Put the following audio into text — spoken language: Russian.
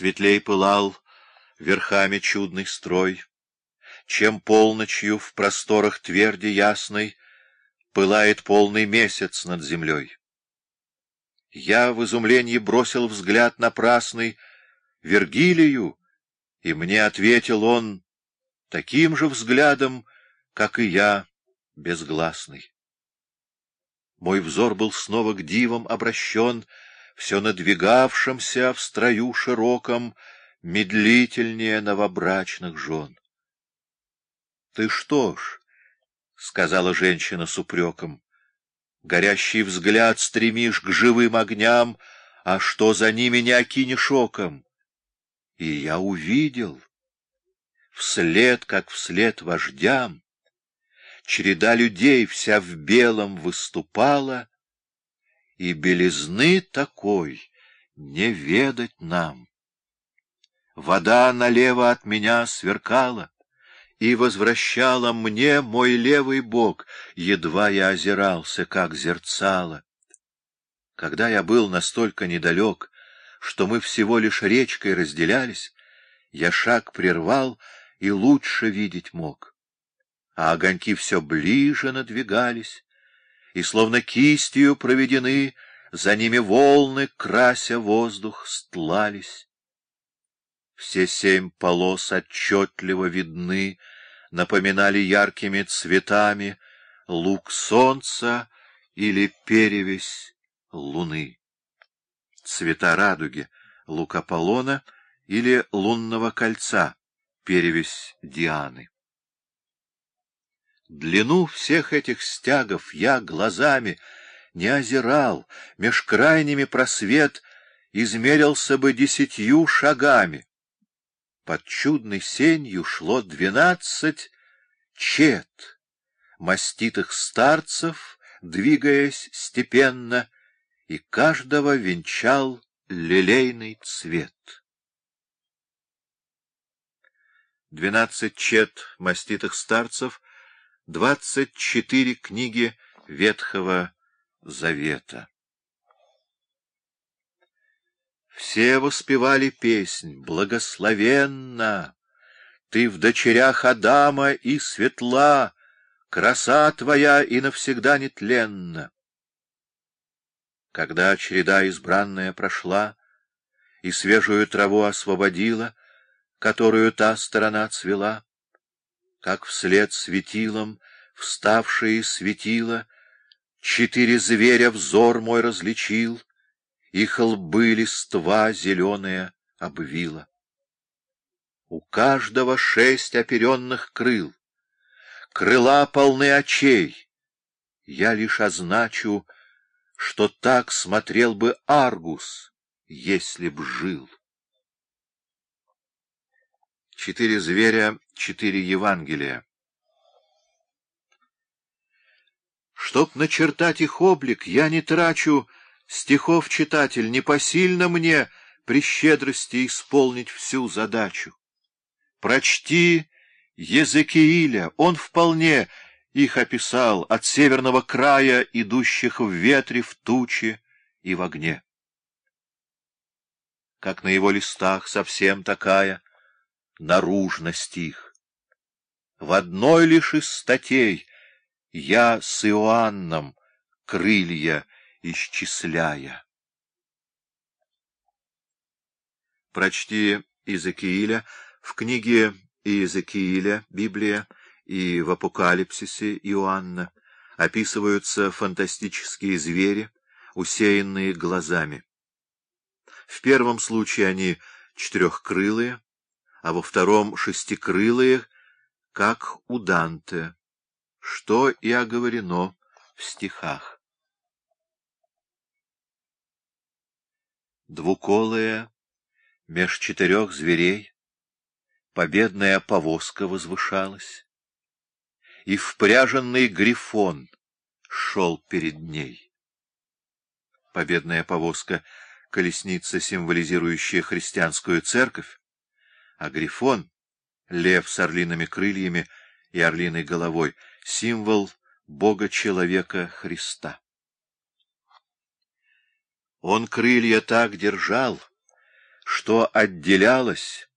Светлей пылал верхами чудный строй, Чем полночью в просторах тверди ясной Пылает полный месяц над землей. Я в изумлении бросил взгляд напрасный Вергилию, и мне ответил он таким же взглядом, как и я, безгласный. Мой взор был снова к дивам обращен, все надвигавшимся в строю широком, медлительнее новобрачных жен. — Ты что ж, — сказала женщина с упреком, — горящий взгляд стремишь к живым огням, а что за ними не окинешь оком? И я увидел, вслед, как вслед вождям, череда людей вся в белом выступала, и белизны такой не ведать нам. Вода налево от меня сверкала и возвращала мне мой левый бок, едва я озирался, как зерцало. Когда я был настолько недалек, что мы всего лишь речкой разделялись, я шаг прервал и лучше видеть мог. А огоньки все ближе надвигались, и словно кистью проведены, за ними волны, крася воздух, стлались. Все семь полос отчетливо видны, напоминали яркими цветами лук солнца или перевесь луны. Цвета радуги, лук Аполлона или лунного кольца, перевесь Дианы. Длину всех этих стягов я глазами не озирал, меж крайними просвет измерился бы десятью шагами. Под чудной сенью шло двенадцать чет, маститых старцев, двигаясь степенно, и каждого венчал лилейный цвет. Двенадцать чет маститых старцев — двадцать четыре книги Ветхого Завета. Все воспевали песнь «Благословенна! Ты в дочерях Адама и светла, Краса твоя и навсегда нетленна!» Когда череда избранная прошла И свежую траву освободила, Которую та сторона цвела, как вслед светилом, вставшие светила, Четыре зверя взор мой различил, Их лбы листва зеленая обвила. У каждого шесть оперенных крыл, Крыла полны очей. Я лишь означу, что так смотрел бы Аргус, если б жил. Четыре зверя, четыре Евангелия. Чтоб начертать их облик, я не трачу стихов, читатель, непосильно мне при щедрости исполнить всю задачу. Прочти Езекииля, он вполне их описал от северного края, идущих в ветре, в туче и в огне. Как на его листах совсем такая — наружность их. В одной лишь из статей я с Иоанном крылья исчисляя. Прочти Иезекииля в книге Иезекииля, Библия, и в Апокалипсисе Иоанна описываются фантастические звери, усеянные глазами. В первом случае они четырехкрылые, а во втором — шестикрылые, как у Данте, что и оговорено в стихах. Двуколая, меж четырех зверей, победная повозка возвышалась, и впряженный грифон шел перед ней. Победная повозка — колесница, символизирующая христианскую церковь, а грифон — лев с орлиными крыльями и орлиной головой — символ Бога-человека Христа. Он крылья так держал, что отделялось